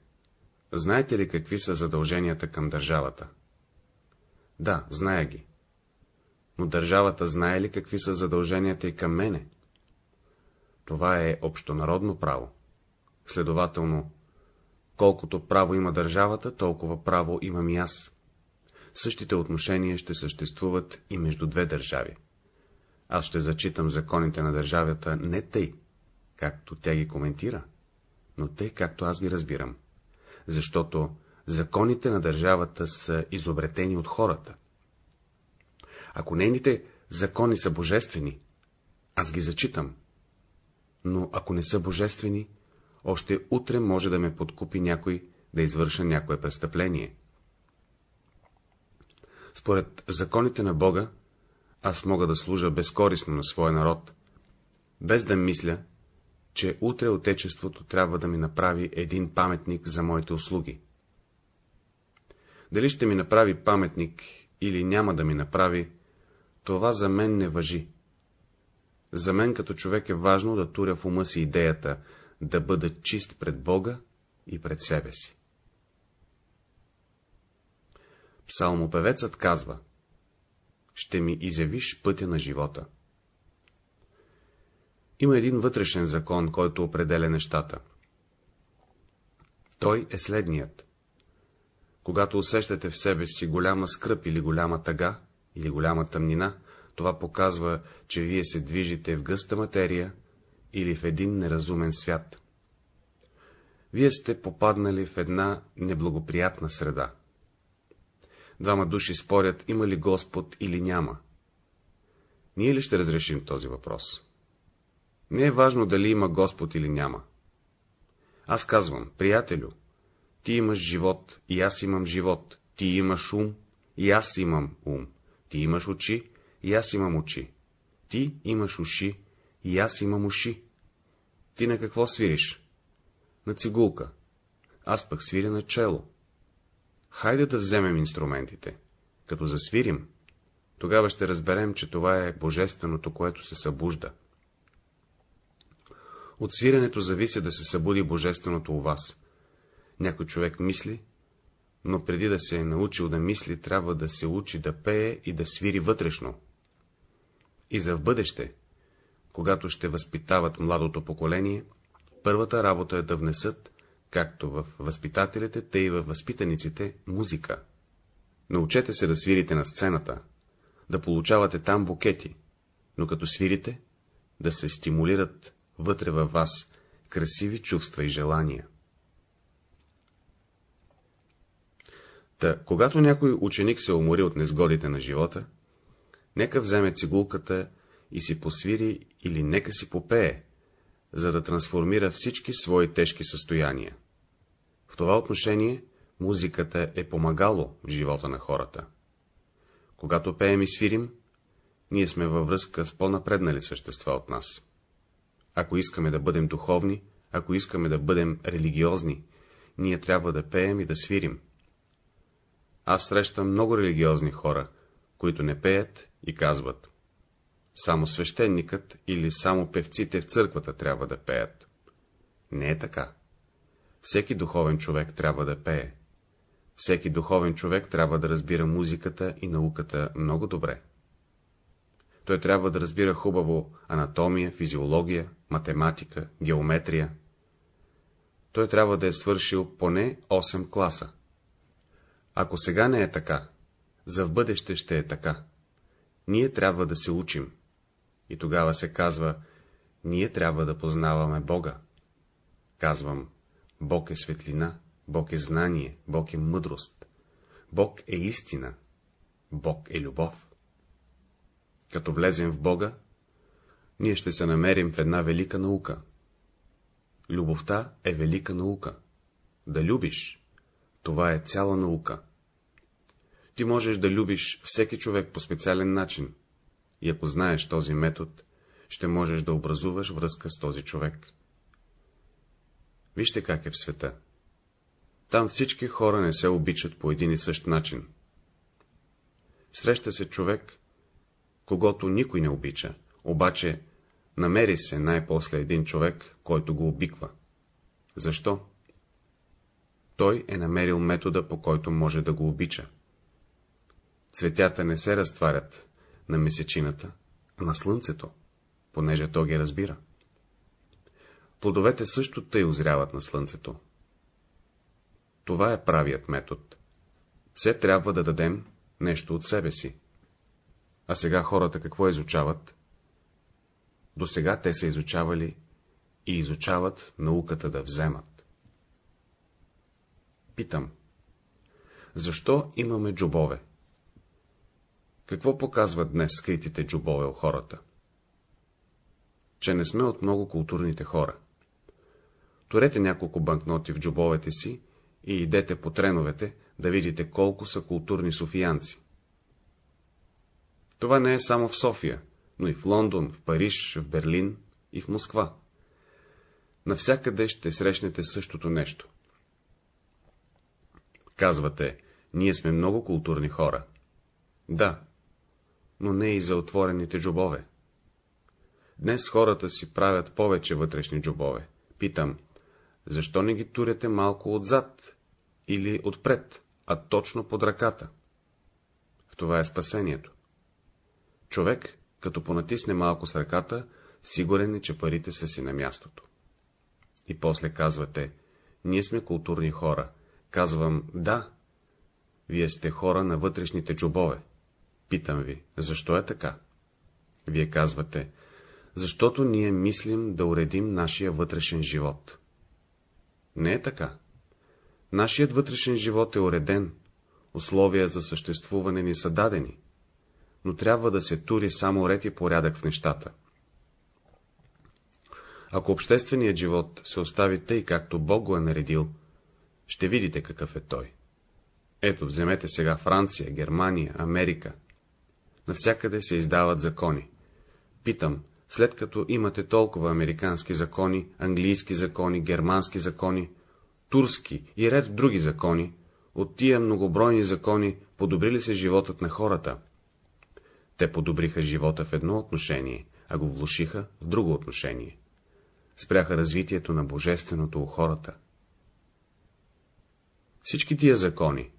A: знаете ли какви са задълженията към държавата? Да, зная ги. Но държавата знае ли какви са задълженията и към мене? Това е общонародно право. Следователно, колкото право има държавата, толкова право имам и аз. Същите отношения ще съществуват и между две държави. Аз ще зачитам законите на държавата не тъй, както тя ги коментира, но тъй, както аз ги разбирам. Защото законите на държавата са изобретени от хората. Ако нейните закони са божествени, аз ги зачитам. Но ако не са божествени, още утре може да ме подкупи някой да извърша някое престъпление. Според законите на Бога, аз мога да служа безкорисно на своя народ, без да мисля, че утре Отечеството трябва да ми направи един паметник за моите услуги. Дали ще ми направи паметник или няма да ми направи, това за мен не въжи. За мен като човек е важно да туря в ума си идеята, да бъда чист пред Бога и пред себе си. Псалмопевецът казва Ще ми изявиш пътя на живота. Има един вътрешен закон, който определя нещата. Той е следният. Когато усещате в себе си голяма скръп или голяма тъга, или голяма тъмнина, това показва, че вие се движите в гъста материя или в един неразумен свят. Вие сте попаднали в една неблагоприятна среда. Двама души спорят, има ли Господ или няма. Ние ли ще разрешим този въпрос? Не е важно дали има Господ или няма. Аз казвам, приятелю, ти имаш живот и аз имам живот, ти имаш ум и аз имам ум, ти имаш очи и аз имам очи, ти имаш уши и аз имам уши. Ти на какво свириш? На цигулка. Аз пък свиря на чело. Хайде да вземем инструментите. Като засвирим, тогава ще разберем, че това е божественото, което се събужда. От свирането зависи да се събуди божественото у вас. Някой човек мисли, но преди да се е научил да мисли, трябва да се учи да пее и да свири вътрешно. И за в бъдеще, когато ще възпитават младото поколение, първата работа е да внесат, както в възпитателите, тъй и в възпитаниците, музика. Научете се да свирите на сцената, да получавате там букети, но като свирите, да се стимулират вътре във вас красиви чувства и желания. Та, когато някой ученик се умори от незгодите на живота, нека вземе цигулката и си посвири или нека си попее, за да трансформира всички свои тежки състояния. В това отношение музиката е помагало в живота на хората. Когато пеем и свирим, ние сме във връзка с по-напреднали същества от нас. Ако искаме да бъдем духовни, ако искаме да бъдем религиозни, ние трябва да пеем и да свирим. Аз срещам много религиозни хора, които не пеят и казват. Само свещеникът или само певците в църквата трябва да пеят. Не е така. Всеки духовен човек трябва да пее. Всеки духовен човек трябва да разбира музиката и науката много добре. Той трябва да разбира хубаво анатомия, физиология, математика, геометрия. Той трябва да е свършил поне 8 класа. Ако сега не е така, за в бъдеще ще е така. Ние трябва да се учим. И тогава се казва, ние трябва да познаваме Бога. Казвам, Бог е светлина, Бог е знание, Бог е мъдрост. Бог е истина, Бог е любов. Като влезем в Бога, ние ще се намерим в една велика наука. Любовта е велика наука. Да любиш, това е цяла наука. Ти можеш да любиш всеки човек по специален начин, и ако знаеш този метод, ще можеш да образуваш връзка с този човек. Вижте как е в света. Там всички хора не се обичат по един и същ начин. Среща се човек, когато никой не обича, обаче намери се най-после един човек, който го обиква. Защо? Той е намерил метода, по който може да го обича. Цветята не се разтварят на месечината, а на слънцето, понеже то ги разбира. Плодовете също тъй озряват на слънцето. Това е правият метод. Все трябва да дадем нещо от себе си. А сега хората какво изучават? До сега те са изучавали и изучават науката да вземат. Питам. Защо имаме джобове? Какво показват днес скритите джобове у хората? Че не сме от много културните хора. Турете няколко банкноти в джобовете си и идете по треновете, да видите колко са културни софиянци. Това не е само в София, но и в Лондон, в Париж, в Берлин и в Москва. Навсякъде ще срещнете същото нещо. Казвате, ние сме много културни хора. Да, но не и за отворените джобове. Днес хората си правят повече вътрешни джобове. Питам, защо не ги туряте малко отзад или отпред, а точно под ръката? В това е спасението. Човек, като понатисне малко с ръката, сигурен е, че парите са си на мястото. И после казвате, ние сме културни хора. Казвам, да, вие сте хора на вътрешните джобове. Питам ви, защо е така? Вие казвате, защото ние мислим да уредим нашия вътрешен живот. Не е така. Нашият вътрешен живот е уреден, условия за съществуване ни са дадени, но трябва да се тури само ред и порядък в нещата. Ако общественият живот се остави тъй, както Бог го е наредил, ще видите какъв е той. Ето, вземете сега Франция, Германия, Америка. Навсякъде се издават закони. Питам, след като имате толкова американски закони, английски закони, германски закони, турски и ред други закони, от тия многобройни закони подобри ли се животът на хората? Те подобриха живота в едно отношение, а го влушиха в друго отношение. Спряха развитието на божественото у хората. Всички тия закони,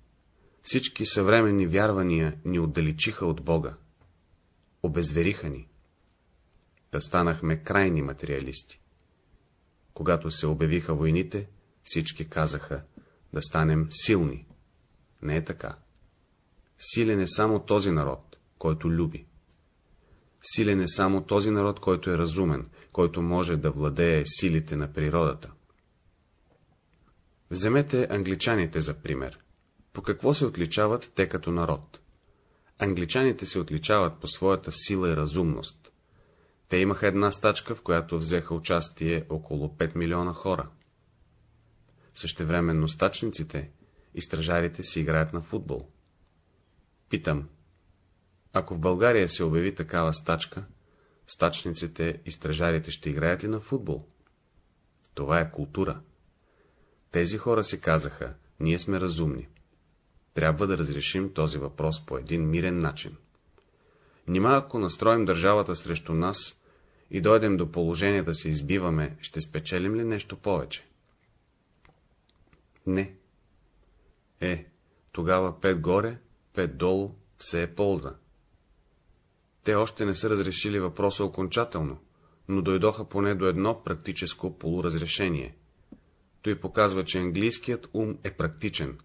A: всички съвременни вярвания ни отдалечиха от Бога. Обезвериха ни. Да станахме крайни материалисти. Когато се обявиха войните, всички казаха да станем силни. Не е така. Силен е само този народ, който люби. Силен е само този народ, който е разумен, който може да владее силите на природата. Вземете англичаните за пример. По какво се отличават те като народ? Англичаните се отличават по своята сила и разумност. Те имаха една стачка, в която взеха участие около 5 милиона хора. Същевременно стачниците и стражарите си играят на футбол. Питам, ако в България се обяви такава стачка, стачниците и стражарите ще играят ли на футбол? Това е култура. Тези хора си казаха, ние сме разумни. Трябва да разрешим този въпрос по един мирен начин. Нима ако настроим държавата срещу нас и дойдем до положение да се избиваме, ще спечелим ли нещо повече? Не. Е, тогава пет горе, пет долу, все е полза. Те още не са разрешили въпроса окончателно, но дойдоха поне до едно практическо полуразрешение. Той показва, че английският ум е практичен.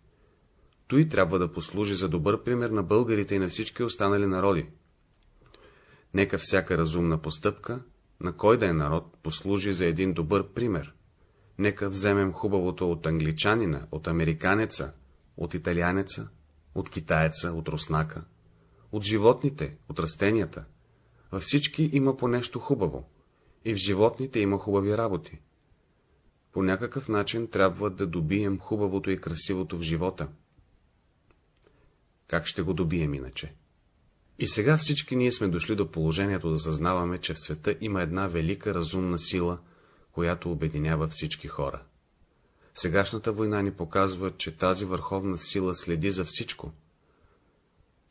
A: Той трябва да послужи за добър пример на българите и на всички останали народи. Нека всяка разумна постъпка, на кой да е народ, послужи за един добър пример. Нека вземем хубавото от англичанина, от американеца, от италианеца, от китаеца, от руснака, от животните, от растенията. Във всички има по нещо хубаво. И в животните има хубави работи. По някакъв начин трябва да добием хубавото и красивото в живота. Как ще го добием иначе? И сега всички ние сме дошли до положението да съзнаваме, че в света има една велика разумна сила, която обединява всички хора. Сегашната война ни показва, че тази върховна сила следи за всичко.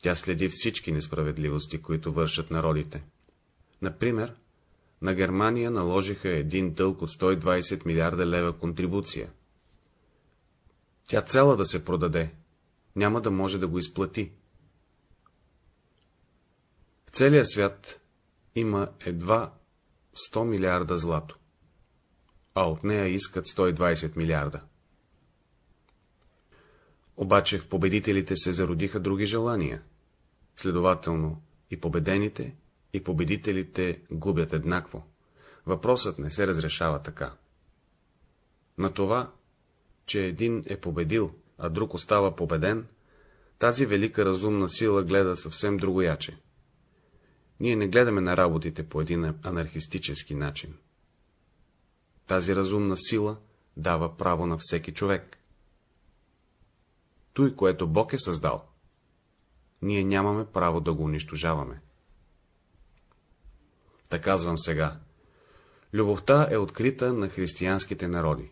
A: Тя следи всички несправедливости, които вършат народите. Например, на Германия наложиха един дълг от 120 милиарда лева контрибуция. Тя цяла да се продаде, няма да може да го изплати. В целия свят има едва 100 милиарда злато, а от нея искат 120 милиарда. Обаче в победителите се зародиха други желания. Следователно, и победените, и победителите губят еднакво. Въпросът не се разрешава така. На това, че един е победил, а друг остава победен, тази велика разумна сила гледа съвсем другояче. Ние не гледаме на работите по един анархистически начин. Тази разумна сила дава право на всеки човек. Той, което Бог е създал, ние нямаме право да го унищожаваме. Та казвам сега. Любовта е открита на християнските народи.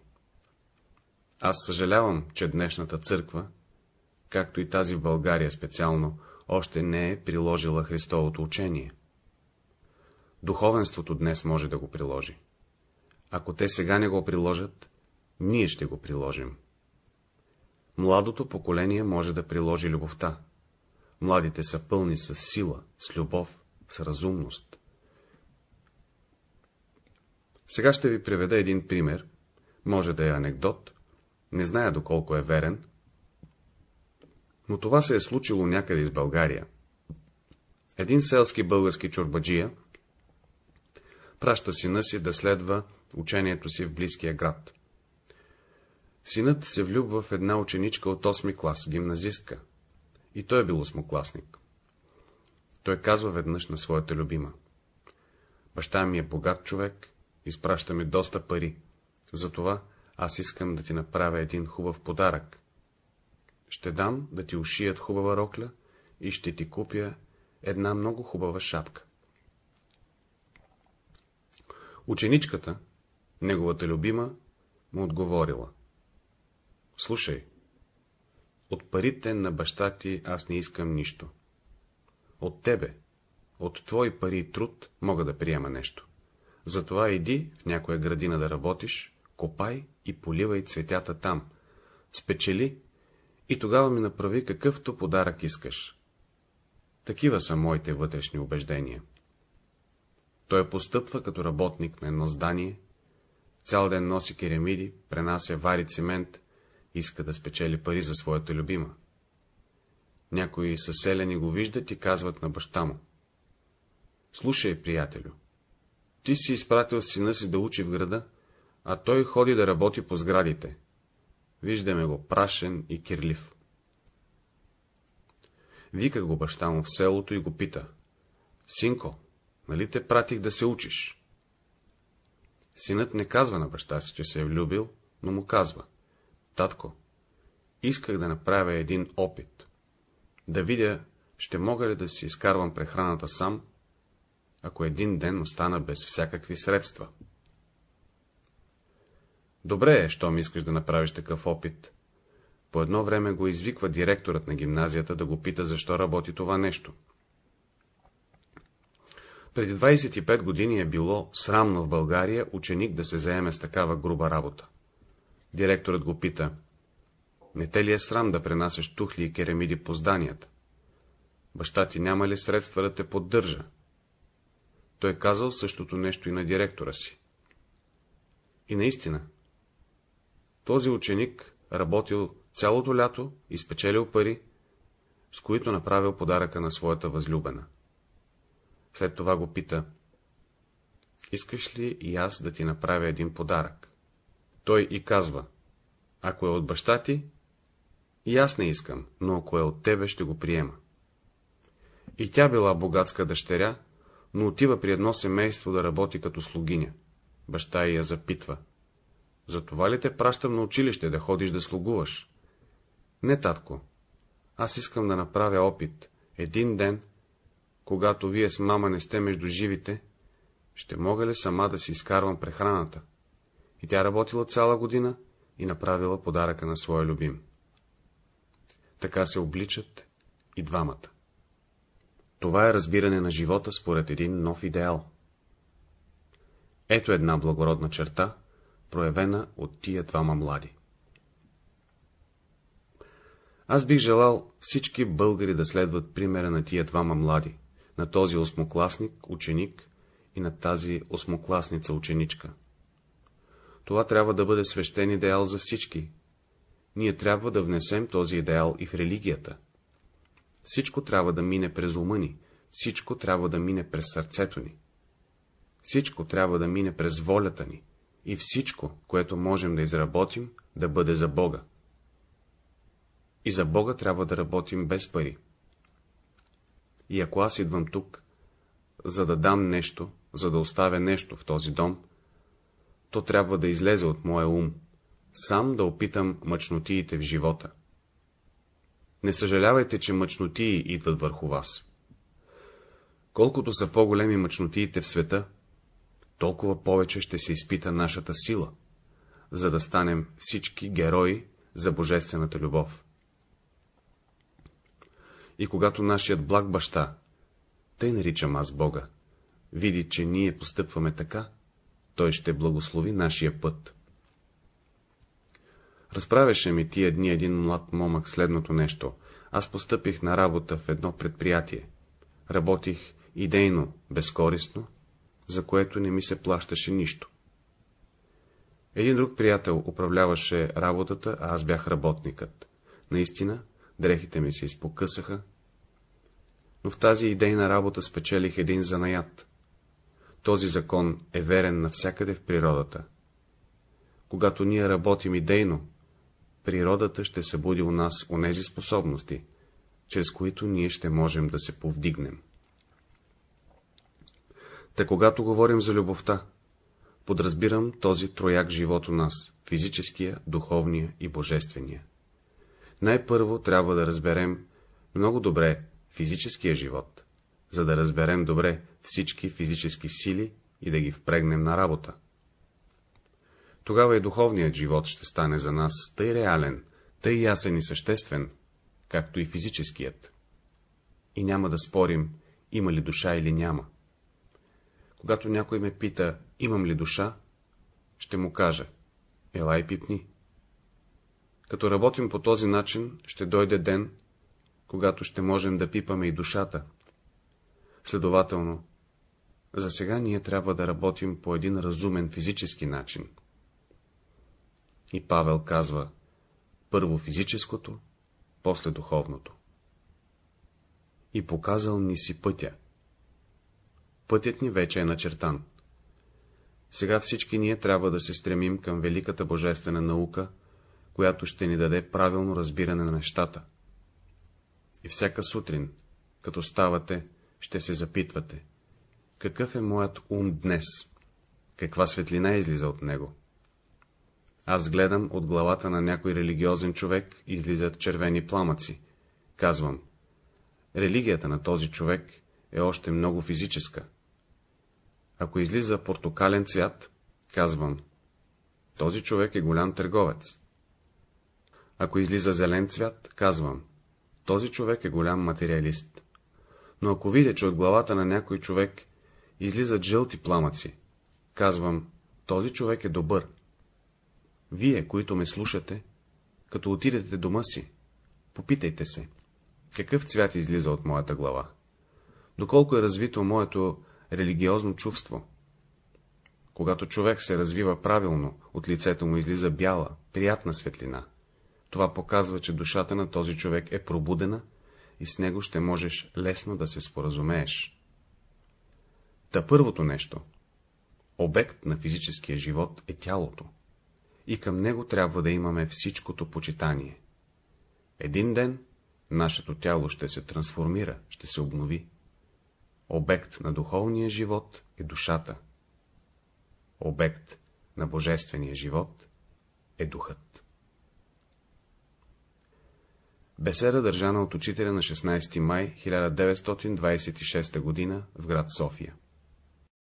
A: Аз съжалявам, че днешната църква, както и тази в България специално, още не е приложила Христовото учение. Духовенството днес може да го приложи. Ако те сега не го приложат, ние ще го приложим. Младото поколение може да приложи любовта. Младите са пълни с сила, с любов, с разумност. Сега ще ви приведа един пример, може да е анекдот, не зная доколко е верен, но това се е случило някъде из България. Един селски български чорбаджия праща сина си да следва учението си в близкия град. Синът се влюбва в една ученичка от 8 клас, гимназистка, и той е бил осмокласник. Той казва веднъж на своята любима. Баща ми е богат човек, изпраща ми доста пари, затова аз искам да ти направя един хубав подарък. Ще дам да ти ушият хубава рокля и ще ти купя една много хубава шапка. Ученичката, неговата любима, му отговорила. Слушай, от парите на баща ти аз не искам нищо. От тебе, от твой пари и труд мога да приема нещо. Затова иди в някоя градина да работиш, копай и поливай цветята там, спечели и тогава ми направи какъвто подарък искаш. Такива са моите вътрешни убеждения. Той постъпва като работник на едно здание, цял ден носи керамиди, пренася вари цемент, иска да спечели пари за своята любима. Някои съселени го виждат и казват на баща му. Слушай, приятелю, ти си изпратил сина си да учи в града, а той ходи да работи по сградите. Виждаме го прашен и кирлив. Вика го баща му в селото и го пита. Синко, нали те пратих да се учиш? Синът не казва на баща си, че се е влюбил, но му казва. Татко, исках да направя един опит. Да видя, ще мога ли да си изкарвам прехраната сам, ако един ден остана без всякакви средства. Добре е, щом искаш да направиш такъв опит. По едно време го извиква директорът на гимназията да го пита, защо работи това нещо. Преди 25 години е било срамно в България ученик да се заеме с такава груба работа. Директорът го пита, не те ли е срам да пренасяш тухли и керамиди по зданията? Баща ти няма ли средства да те поддържа? Той е казал същото нещо и на директора си. И наистина, този ученик работил цялото лято и спечелил пари, с които направил подаръка на своята възлюбена. След това го пита, искаш ли и аз да ти направя един подарък? Той и казва, ако е от баща ти, и аз не искам, но ако е от тебе, ще го приема. И тя била богатска дъщеря, но отива при едно семейство да работи като слугиня. Баща я запитва. Затова ли те пращам на училище, да ходиш да слугуваш? Не, татко. Аз искам да направя опит. Един ден, когато вие с мама не сте между живите, ще мога ли сама да си изкарвам прехраната? И тя работила цяла година и направила подаръка на своя любим. Така се обличат и двамата. Това е разбиране на живота според един нов идеал. Ето една благородна черта, проявена от тия двама млади. Аз бих желал всички българи да следват примера на тия двама млади, на този осмокласник, ученик и на тази осмокласница, ученичка. Това трябва да бъде свещен идеал за всички. Ние трябва да внесем този идеал и в религията. Всичко трябва да мине през ума ни, всичко трябва да мине през сърцето ни. Всичко трябва да мине през волята ни и всичко, което можем да изработим, да бъде за Бога. И за Бога трябва да работим без пари. И ако аз идвам тук, за да дам нещо, за да оставя нещо в този дом, то трябва да излезе от моя ум, сам да опитам мъчнотиите в живота. Не съжалявайте, че мъчнотии идват върху вас. Колкото са по-големи мъчнотиите в света, толкова повече ще се изпита нашата сила, за да станем всички герои за божествената любов. И когато нашият благ баща, тъй наричам аз Бога, види, че ние постъпваме така, той ще благослови нашия път. Разправяше ми тия дни един млад момък следното нещо. Аз постъпих на работа в едно предприятие. Работих идейно, безкористно, за което не ми се плащаше нищо. Един друг приятел управляваше работата, а аз бях работникът. Наистина, дрехите ми се изпокъсаха, но в тази идейна работа спечелих един занаят. Този закон е верен навсякъде в природата. Когато ние работим идейно, природата ще събуди у нас онези способности, чрез които ние ще можем да се повдигнем. Та когато говорим за любовта, подразбирам този трояк живот у нас, физическия, духовния и божествения. Най-първо трябва да разберем много добре физическия живот, за да разберем добре всички физически сили и да ги впрегнем на работа. Тогава и духовният живот ще стане за нас тъй реален, тъй ясен и съществен, както и физическият. И няма да спорим, има ли душа или няма. Когато някой ме пита, имам ли душа, ще му кажа, елай пипни. Като работим по този начин, ще дойде ден, когато ще можем да пипаме и душата. Следователно, за сега ние трябва да работим по един разумен физически начин. И Павел казва, първо физическото, после духовното. И показал ни си пътя. Пътят ни вече е начертан. Сега всички ние трябва да се стремим към великата божествена наука, която ще ни даде правилно разбиране на нещата. И всяка сутрин, като ставате, ще се запитвате. Какъв е моят ум днес? Каква светлина излиза от него? Аз гледам от главата на някой религиозен човек излизат червени пламъци. Казвам, религията на този човек е още много физическа. Ако излиза портокален цвят, казвам, този човек е голям търговец. Ако излиза зелен цвят, казвам, този човек е голям материалист. Но ако видя, че от главата на някой човек излизат жълти пламъци, казвам, този човек е добър. Вие, които ме слушате, като отидете дома си, попитайте се, какъв цвят излиза от моята глава, доколко е развито моето религиозно чувство. Когато човек се развива правилно, от лицето му излиза бяла, приятна светлина. Това показва, че душата на този човек е пробудена и с него ще можеш лесно да се споразумееш. Та първото нещо. Обект на физическия живот е тялото. И към него трябва да имаме всичкото почитание. Един ден нашето тяло ще се трансформира, ще се обнови. Обект на духовния живот е душата. Обект на божествения живот е духът. Беседа държана от учителя на 16 май 1926 г. в град София